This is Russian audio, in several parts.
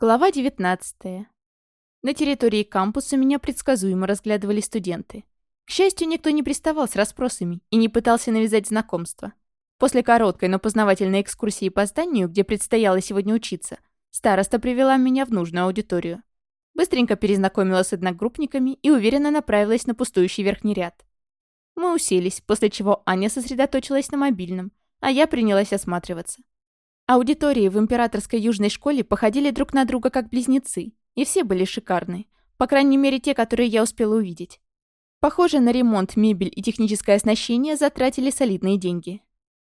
Глава 19. На территории кампуса меня предсказуемо разглядывали студенты. К счастью, никто не приставал с расспросами и не пытался навязать знакомство. После короткой, но познавательной экскурсии по зданию, где предстояло сегодня учиться, староста привела меня в нужную аудиторию. Быстренько перезнакомила с одногруппниками и уверенно направилась на пустующий верхний ряд. Мы уселись, после чего Аня сосредоточилась на мобильном, а я принялась осматриваться. Аудитории в императорской южной школе походили друг на друга как близнецы, и все были шикарны. По крайней мере, те, которые я успела увидеть. Похоже, на ремонт, мебель и техническое оснащение затратили солидные деньги.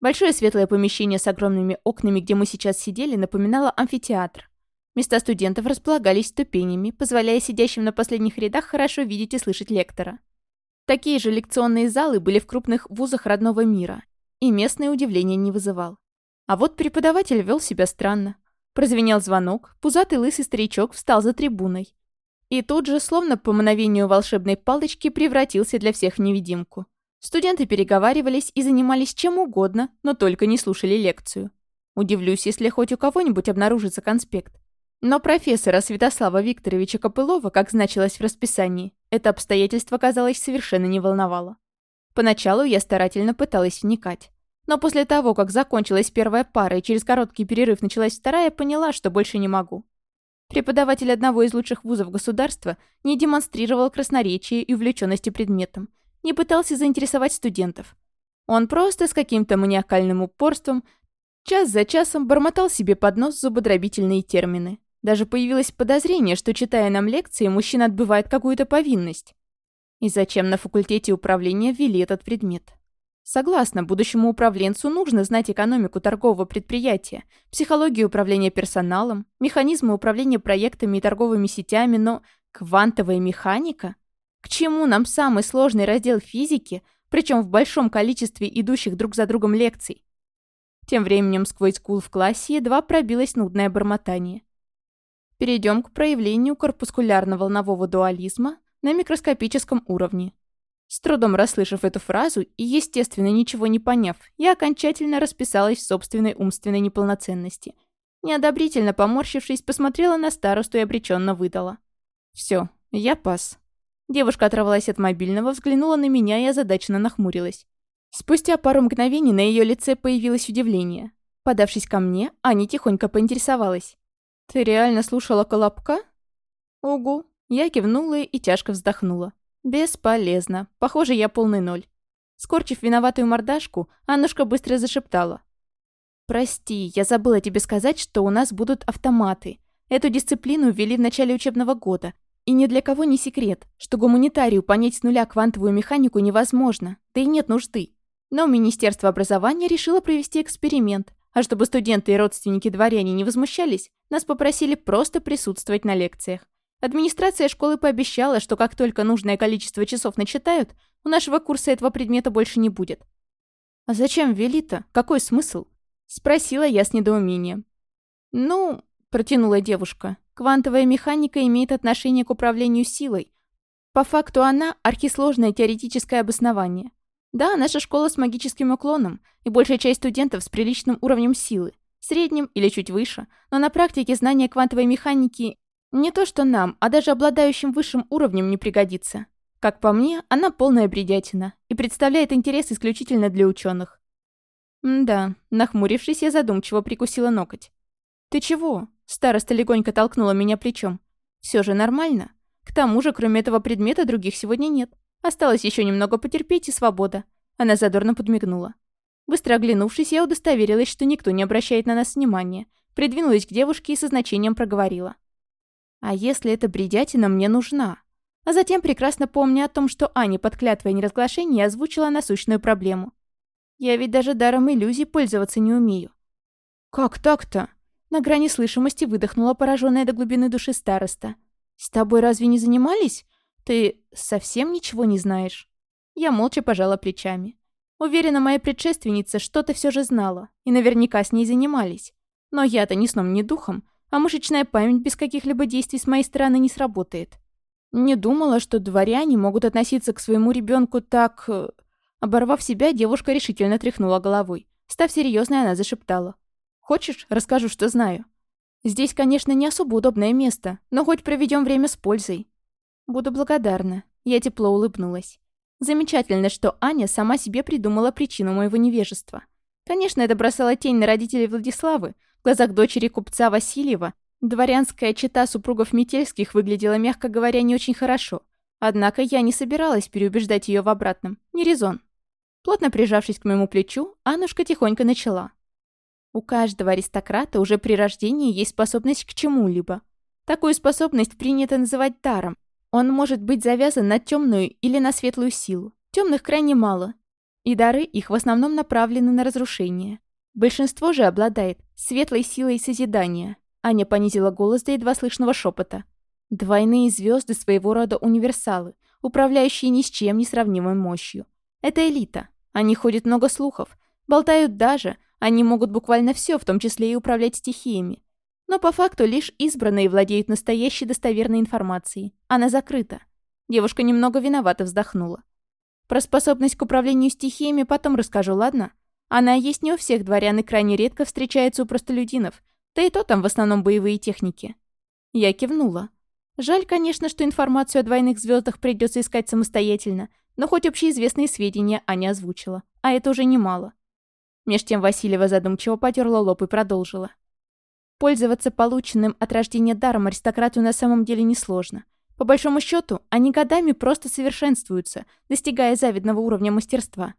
Большое светлое помещение с огромными окнами, где мы сейчас сидели, напоминало амфитеатр. Места студентов располагались ступенями, позволяя сидящим на последних рядах хорошо видеть и слышать лектора. Такие же лекционные залы были в крупных вузах родного мира, и местное удивление не вызывал. А вот преподаватель вел себя странно. Прозвенел звонок, пузатый лысый старичок встал за трибуной. И тут же, словно по мановению волшебной палочки, превратился для всех в невидимку. Студенты переговаривались и занимались чем угодно, но только не слушали лекцию. Удивлюсь, если хоть у кого-нибудь обнаружится конспект. Но профессора Святослава Викторовича Копылова, как значилось в расписании, это обстоятельство, казалось, совершенно не волновало. Поначалу я старательно пыталась вникать. Но после того, как закончилась первая пара и через короткий перерыв началась вторая, поняла, что больше не могу. Преподаватель одного из лучших вузов государства не демонстрировал красноречие и увлеченности предметом, не пытался заинтересовать студентов. Он просто с каким-то маниакальным упорством час за часом бормотал себе под нос зубодробительные термины. Даже появилось подозрение, что, читая нам лекции, мужчина отбывает какую-то повинность. И зачем на факультете управления ввели этот предмет? Согласна, будущему управленцу нужно знать экономику торгового предприятия, психологию управления персоналом, механизмы управления проектами и торговыми сетями, но квантовая механика? К чему нам самый сложный раздел физики, причем в большом количестве идущих друг за другом лекций? Тем временем сквозь гул в классе едва пробилось нудное бормотание. Перейдем к проявлению корпускулярно-волнового дуализма на микроскопическом уровне. С трудом расслышав эту фразу и, естественно, ничего не поняв, я окончательно расписалась в собственной умственной неполноценности. Неодобрительно поморщившись, посмотрела на старосту и обреченно выдала. «Все, я пас». Девушка оторвалась от мобильного, взглянула на меня и озадаченно нахмурилась. Спустя пару мгновений на ее лице появилось удивление. Подавшись ко мне, Аня тихонько поинтересовалась. «Ты реально слушала Колобка?» «Угу». Я кивнула и тяжко вздохнула. Бесполезно. Похоже, я полный ноль. Скорчив виноватую мордашку, Аннушка быстро зашептала. «Прости, я забыла тебе сказать, что у нас будут автоматы. Эту дисциплину ввели в начале учебного года. И ни для кого не секрет, что гуманитарию понять с нуля квантовую механику невозможно, да и нет нужды. Но Министерство образования решило провести эксперимент, а чтобы студенты и родственники дворяне не возмущались, нас попросили просто присутствовать на лекциях. Администрация школы пообещала, что как только нужное количество часов начитают, у нашего курса этого предмета больше не будет. «А зачем ввели-то? Какой смысл?» — спросила я с недоумением. «Ну...» — протянула девушка. «Квантовая механика имеет отношение к управлению силой. По факту она — архисложное теоретическое обоснование. Да, наша школа с магическим уклоном, и большая часть студентов с приличным уровнем силы, средним или чуть выше, но на практике знания квантовой механики не то что нам, а даже обладающим высшим уровнем не пригодится. Как по мне, она полная бредятина и представляет интерес исключительно для ученых. да, нахмурившись, я задумчиво прикусила ноготь. «Ты чего?» Староста легонько толкнула меня плечом. Все же нормально. К тому же, кроме этого предмета, других сегодня нет. Осталось еще немного потерпеть и свобода». Она задорно подмигнула. Быстро оглянувшись, я удостоверилась, что никто не обращает на нас внимания. Придвинулась к девушке и со значением проговорила. А если эта бредятина мне нужна? А затем, прекрасно помня о том, что Аня под клятвой неразглашения озвучила насущную проблему. Я ведь даже даром иллюзий пользоваться не умею. «Как так-то?» На грани слышимости выдохнула пораженная до глубины души староста. «С тобой разве не занимались? Ты совсем ничего не знаешь?» Я молча пожала плечами. Уверена, моя предшественница что-то все же знала, и наверняка с ней занимались. Но я-то ни сном, ни духом, а мышечная память без каких-либо действий с моей стороны не сработает. Не думала, что дворяне могут относиться к своему ребенку так... Э, оборвав себя, девушка решительно тряхнула головой. Став серьезной, она зашептала. «Хочешь, расскажу, что знаю?» Здесь, конечно, не особо удобное место, но хоть проведем время с пользой. Буду благодарна. Я тепло улыбнулась. Замечательно, что Аня сама себе придумала причину моего невежества. Конечно, это бросало тень на родителей Владиславы. В глазах дочери купца Васильева дворянская чета супругов Метельских выглядела, мягко говоря, не очень хорошо. Однако я не собиралась переубеждать ее в обратном. Не резон. Плотно прижавшись к моему плечу, Аннушка тихонько начала. У каждого аристократа уже при рождении есть способность к чему-либо. Такую способность принято называть даром. Он может быть завязан на темную или на светлую силу. Темных крайне мало. И дары их в основном направлены на разрушение. Большинство же обладает светлой силой созидания. Аня понизила голос до едва слышного шепота. Двойные звезды своего рода универсалы, управляющие ни с чем не сравнимой мощью. Это элита. Они ходят много слухов, болтают даже, они могут буквально все, в том числе и управлять стихиями. Но по факту лишь избранные владеют настоящей достоверной информацией. Она закрыта. Девушка немного виновато вздохнула. Про способность к управлению стихиями потом расскажу, ладно? Она есть не у всех дворян и крайне редко встречается у простолюдинов, да и то там в основном боевые техники. Я кивнула. Жаль, конечно, что информацию о двойных звездах придется искать самостоятельно, но хоть общеизвестные сведения Аня озвучила, а это уже немало. Меж тем Васильева задумчиво потерла лоб и продолжила. Пользоваться полученным от рождения даром аристократу на самом деле несложно. По большому счету, они годами просто совершенствуются, достигая завидного уровня мастерства.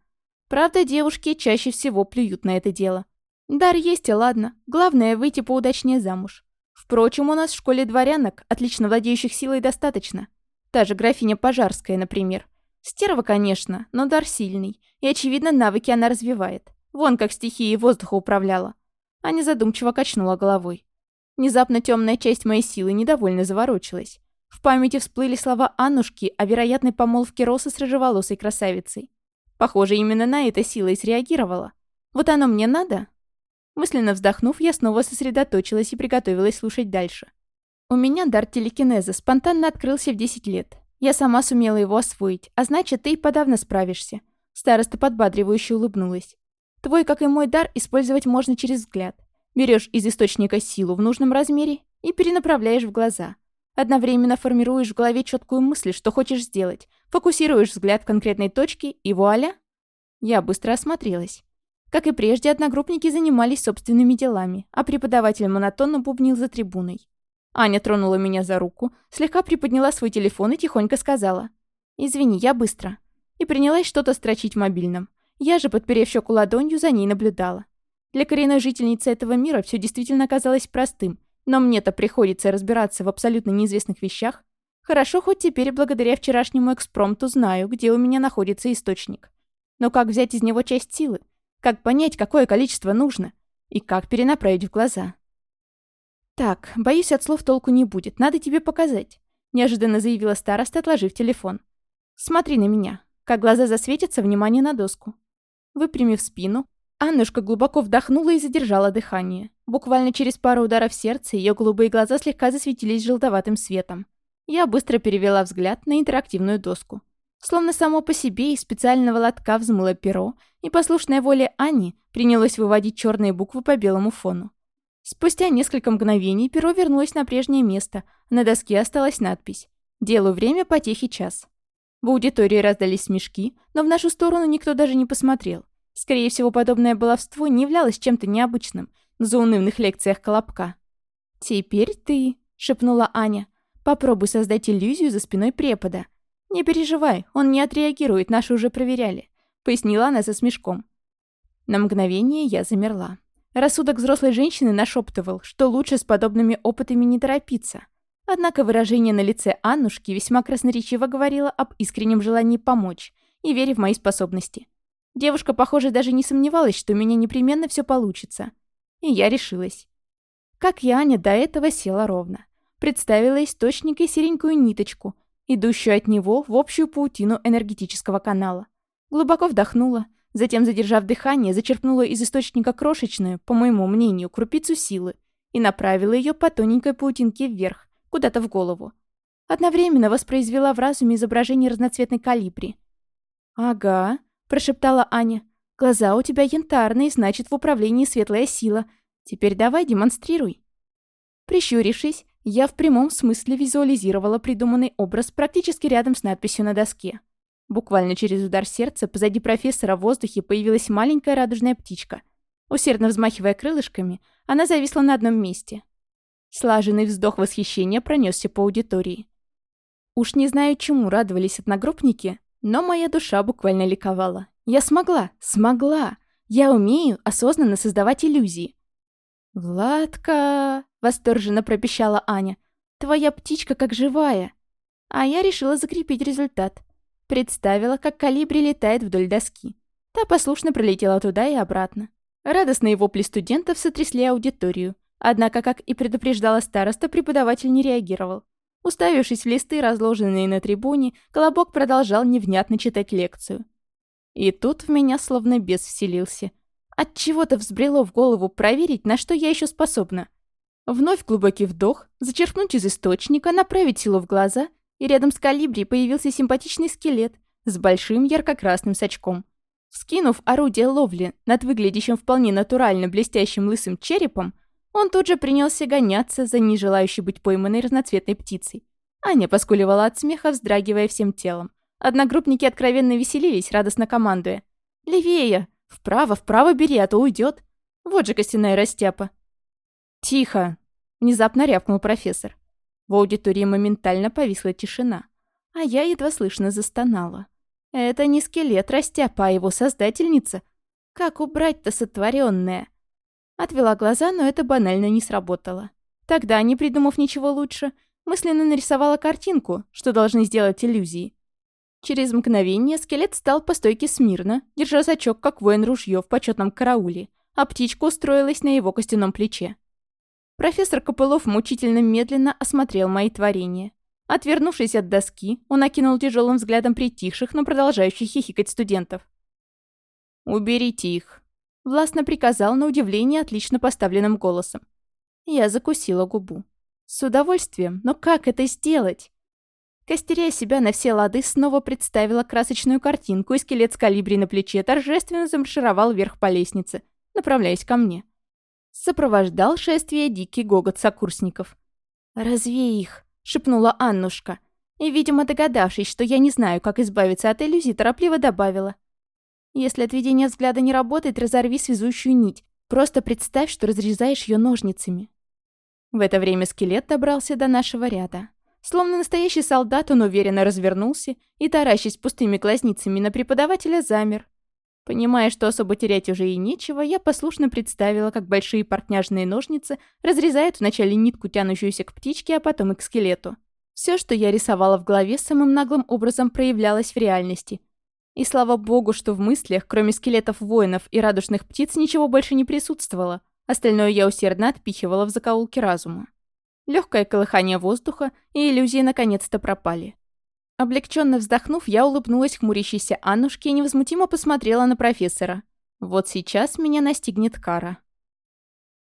Правда, девушки чаще всего плюют на это дело. Дар есть и ладно, главное выйти поудачнее замуж. Впрочем, у нас в школе дворянок, отлично владеющих силой, достаточно. Та же графиня Пожарская, например. Стерва, конечно, но дар сильный, и, очевидно, навыки она развивает. Вон как стихией воздуха управляла. Аня задумчиво качнула головой. Внезапно темная часть моей силы недовольно заворочилась. В памяти всплыли слова Аннушки о вероятной помолвке Росы с рыжеволосой красавицей. Похоже, именно на это сила и среагировала. Вот оно мне надо? Мысленно вздохнув, я снова сосредоточилась и приготовилась слушать дальше. У меня дар телекинеза спонтанно открылся в 10 лет. Я сама сумела его освоить, а значит, ты и подавно справишься. Староста подбадривающе улыбнулась. Твой, как и мой дар, использовать можно через взгляд. Берешь из источника силу в нужном размере и перенаправляешь в глаза. Одновременно формируешь в голове четкую мысль, что хочешь сделать, фокусируешь взгляд в конкретной точке и вуаля. Я быстро осмотрелась. Как и прежде, одногруппники занимались собственными делами, а преподаватель монотонно бубнил за трибуной. Аня тронула меня за руку, слегка приподняла свой телефон и тихонько сказала «Извини, я быстро». И принялась что-то строчить в мобильном. Я же, подперев щеку ладонью, за ней наблюдала. Для коренной жительницы этого мира все действительно казалось простым, но мне-то приходится разбираться в абсолютно неизвестных вещах. Хорошо, хоть теперь благодаря вчерашнему экспромту знаю, где у меня находится источник. Но как взять из него часть силы? Как понять, какое количество нужно? И как перенаправить в глаза? «Так, боюсь, от слов толку не будет. Надо тебе показать», — неожиданно заявила староста, отложив телефон. «Смотри на меня. Как глаза засветятся, внимание на доску». Выпрямив спину, Аннушка глубоко вдохнула и задержала дыхание. Буквально через пару ударов сердца ее голубые глаза слегка засветились желтоватым светом. Я быстро перевела взгляд на интерактивную доску. Словно само по себе из специального лотка взмыло перо, и послушная воле Ани принялось выводить черные буквы по белому фону. Спустя несколько мгновений перо вернулось на прежнее место, а на доске осталась надпись «Делу время, потехи час». В аудитории раздались смешки, но в нашу сторону никто даже не посмотрел. Скорее всего, подобное баловство не являлось чем-то необычным на заунывных лекциях Колобка. «Теперь ты», — шепнула Аня. «Попробуй создать иллюзию за спиной препода. Не переживай, он не отреагирует, наши уже проверяли», — пояснила она со смешком. На мгновение я замерла. Рассудок взрослой женщины нашептывал, что лучше с подобными опытами не торопиться. Однако выражение на лице Аннушки весьма красноречиво говорило об искреннем желании помочь и вере в мои способности. Девушка, похоже, даже не сомневалась, что у меня непременно все получится. И я решилась. Как и Аня до этого села ровно. Представила источник и серенькую ниточку, идущую от него в общую паутину энергетического канала. Глубоко вдохнула, затем, задержав дыхание, зачерпнула из источника крошечную, по моему мнению, крупицу силы и направила ее по тоненькой паутинке вверх, куда-то в голову. Одновременно воспроизвела в разуме изображение разноцветной калибри. «Ага», — прошептала Аня. «Глаза у тебя янтарные, значит, в управлении светлая сила. Теперь давай демонстрируй». Прищурившись, я в прямом смысле визуализировала придуманный образ практически рядом с надписью на доске. Буквально через удар сердца позади профессора в воздухе появилась маленькая радужная птичка. Усердно взмахивая крылышками, она зависла на одном месте. Слаженный вздох восхищения пронесся по аудитории. Уж не знаю, чему радовались одногруппники, но моя душа буквально ликовала. Я смогла, смогла! Я умею осознанно создавать иллюзии. «Владка!» — восторженно пропищала Аня. «Твоя птичка как живая!» А я решила закрепить результат. Представила, как калибри летает вдоль доски. Та послушно пролетела туда и обратно. Радостные вопли студентов сотрясли аудиторию. Однако, как и предупреждала староста, преподаватель не реагировал. Уставившись в листы, разложенные на трибуне, Колобок продолжал невнятно читать лекцию. И тут в меня словно бес вселился. От чего то взбрело в голову проверить, на что я еще способна. Вновь глубокий вдох, зачерпнуть из источника, направить силу в глаза, и рядом с калибри появился симпатичный скелет с большим ярко-красным сачком. Вскинув орудие ловли над выглядящим вполне натурально блестящим лысым черепом, он тут же принялся гоняться за нежелающей быть пойманной разноцветной птицей. Аня поскуливала от смеха, вздрагивая всем телом. Одногруппники откровенно веселились, радостно командуя. «Левее! Вправо, вправо бери, а то уйдет. Вот же костяная растяпа!» «Тихо!» — внезапно рявкнул профессор. В аудитории моментально повисла тишина, а я едва слышно застонала. «Это не скелет растяпа, а его создательница. Как убрать-то сотворенное? Отвела глаза, но это банально не сработало. Тогда, не придумав ничего лучше, мысленно нарисовала картинку, что должны сделать иллюзии. Через мгновение скелет стал по стойке смирно, держа сачок, как воин ружье в почетном карауле, а птичка устроилась на его костяном плече. Профессор Копылов мучительно медленно осмотрел мои творения. Отвернувшись от доски, он окинул тяжелым взглядом притихших, но продолжающих хихикать студентов. «Уберите их», Властно приказал на удивление отлично поставленным голосом. Я закусила губу. С удовольствием, но как это сделать? Костеряя себя на все лады, снова представила красочную картинку, и скелет с калибри на плече торжественно замаршировал вверх по лестнице, направляясь ко мне. Сопровождал шествие дикий гогот сокурсников. «Развей их!» — шепнула Аннушка. И, видимо, догадавшись, что я не знаю, как избавиться от иллюзий, торопливо добавила — если отведение взгляда не работает, разорви связующую нить. Просто представь, что разрезаешь ее ножницами. В это время скелет добрался до нашего ряда. Словно настоящий солдат, он уверенно развернулся и, таращась пустыми глазницами на преподавателя, замер. Понимая, что особо терять уже и нечего, я послушно представила, как большие портняжные ножницы разрезают вначале нитку, тянущуюся к птичке, а потом и к скелету. Все, что я рисовала в голове, самым наглым образом проявлялось в реальности, и слава богу, что в мыслях, кроме скелетов воинов и радужных птиц, ничего больше не присутствовало. Остальное я усердно отпихивала в закоулки разума. Легкое колыхание воздуха, и иллюзии наконец-то пропали. Облегченно вздохнув, я улыбнулась хмурящейся Аннушке и невозмутимо посмотрела на профессора. Вот сейчас меня настигнет кара.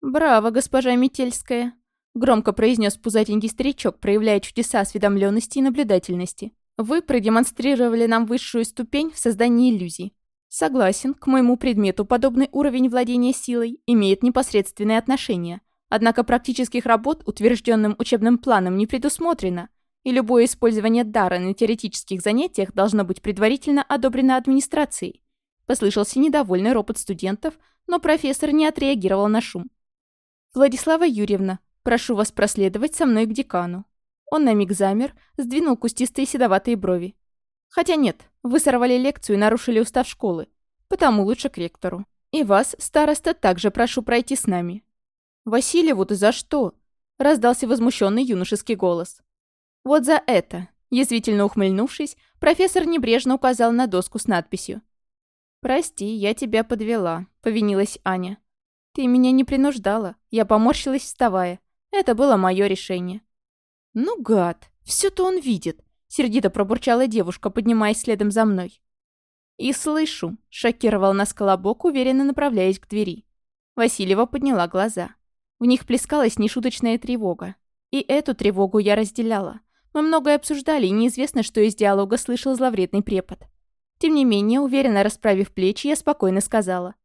«Браво, госпожа Метельская!» — громко произнес пузатенький старичок, проявляя чудеса осведомленности и наблюдательности. Вы продемонстрировали нам высшую ступень в создании иллюзий. Согласен, к моему предмету подобный уровень владения силой имеет непосредственное отношение. Однако практических работ утвержденным учебным планом не предусмотрено, и любое использование дара на теоретических занятиях должно быть предварительно одобрено администрацией. Послышался недовольный ропот студентов, но профессор не отреагировал на шум. «Владислава Юрьевна, прошу вас проследовать со мной к декану». Он на миг замер, сдвинул кустистые седоватые брови. «Хотя нет, вы сорвали лекцию и нарушили устав школы. Потому лучше к ректору. И вас, староста, также прошу пройти с нами». «Васильеву ты за что?» — раздался возмущенный юношеский голос. «Вот за это!» — язвительно ухмыльнувшись, профессор небрежно указал на доску с надписью. «Прости, я тебя подвела», — повинилась Аня. «Ты меня не принуждала. Я поморщилась, вставая. Это было мое решение. «Ну, гад! Все-то он видит!» — сердито пробурчала девушка, поднимаясь следом за мной. «И слышу!» — шокировал нас колобок, уверенно направляясь к двери. Васильева подняла глаза. В них плескалась нешуточная тревога. И эту тревогу я разделяла. Мы многое обсуждали, и неизвестно, что из диалога слышал зловредный препод. Тем не менее, уверенно расправив плечи, я спокойно сказала.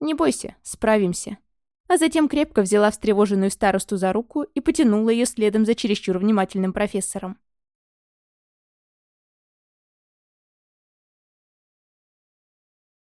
«Не бойся, справимся». А затем крепко взяла встревоженную старосту за руку и потянула ее следом за чересчур внимательным профессором.